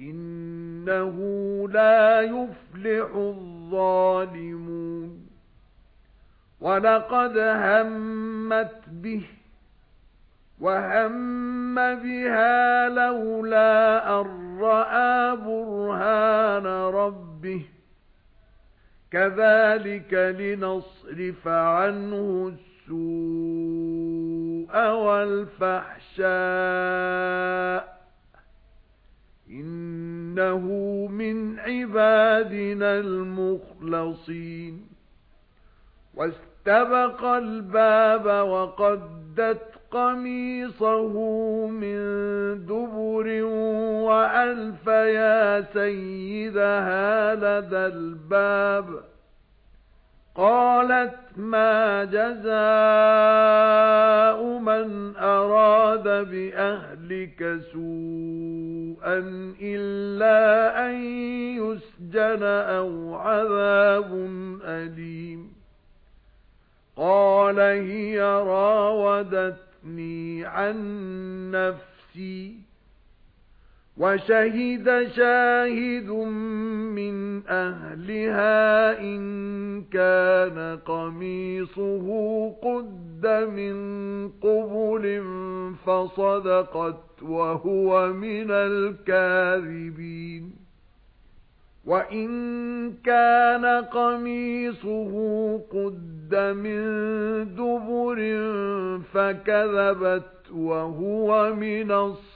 إِنَّهُ لَا يُفْلِحُ الظَّالِمُونَ. وَلَقَدْ هَمَّتْ بِهِ وَهَمَّ بِهَا لَوْلَا أَن رَّأَىٰ بُرْهَانَ رَبِّهِ. كَذَلِكَ لِنَصْرِفَ عَنْهُ السُّوءَ وَالْفَحْشَاءَ. إِنَّهُ مِنْ عِبَادِنَا الْمُخْلَصِينَ وَاسْتَبَقَ الْبَابَ وَقَدَّتْ قَمِيصَهُ مِنْ دُبُرٍ وَأَلْفَ يَا سَيِّدَهَا لَدَى الْبَابِ قَالَتْ مَا جَزَاءُ مَنْ أَرَادَ بِأَهْلِكَ سُوءًا إِلَّا أَن يُسْجَنَ أَوْ عَذَابٌ أَلِيمٌ. قَالَ هِيَ رَاوَدَتْنِي عَن نَّفْسِي. وَشَهِدَ شَاهِدٌ مِنْ أَهْلِهَا إِن كَانَ قَمِيصُهُ قُدَّ مِن قُبُلٍ فَصَدَقَتْ وَهُوَ مِنَ الْكَاذِبِينَ. وَإِن كَانَ قَمِيصُهُ قُدَّ مِن دُبُرٍ فَكَذَبَتْ وَهُوَ مِنَ الصَّادِقِينَ.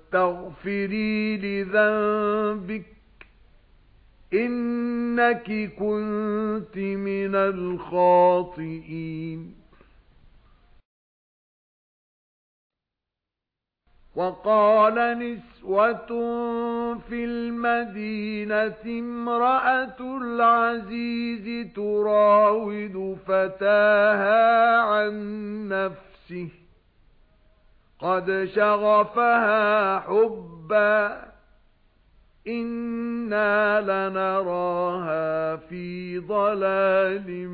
وَاسْتَغْفِرِي لِذَنبِكِ إِنَّكِ كُنتِ مِنَ الْخَاطِئِينَ. وَقَالَ نِسْوَةٌ فِي الْمَدِينَةِ امْرَأَةُ الْعَزِيزِ تُرَاوِدُ فَتَاهَا عَن نَّفْسِهِ قَدْ شَغَفَهَا حُبًّا إِنَّا لَنَرَاهَا فِي ضَلَالٍ